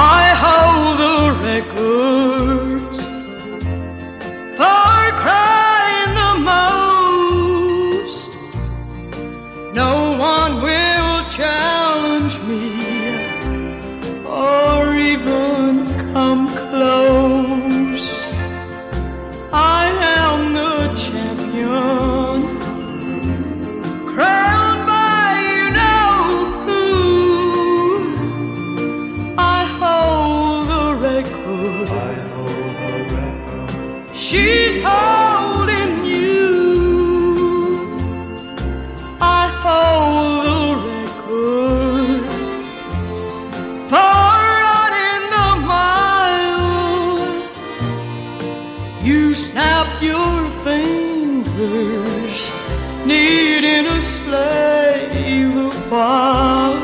I She's holding you. I hold the record for running the mile. You snapped your fingers, needing a slave a while.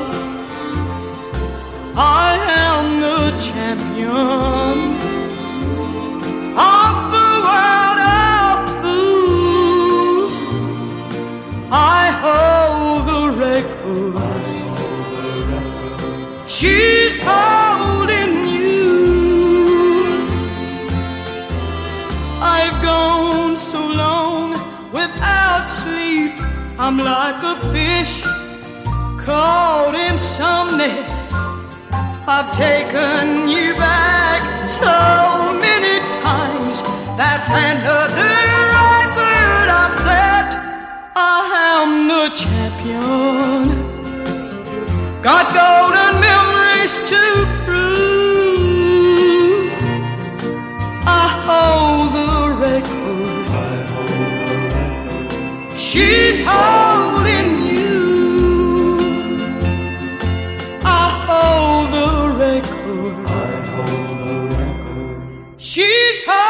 I am the champion She's holding you. I've gone so long without sleep. I'm like a fish caught in some net. I've taken you back so many times. That's another record I've set. I am the champion. Got golden memories to prove. I hold the record. She's holding you. I hold the record. She's holding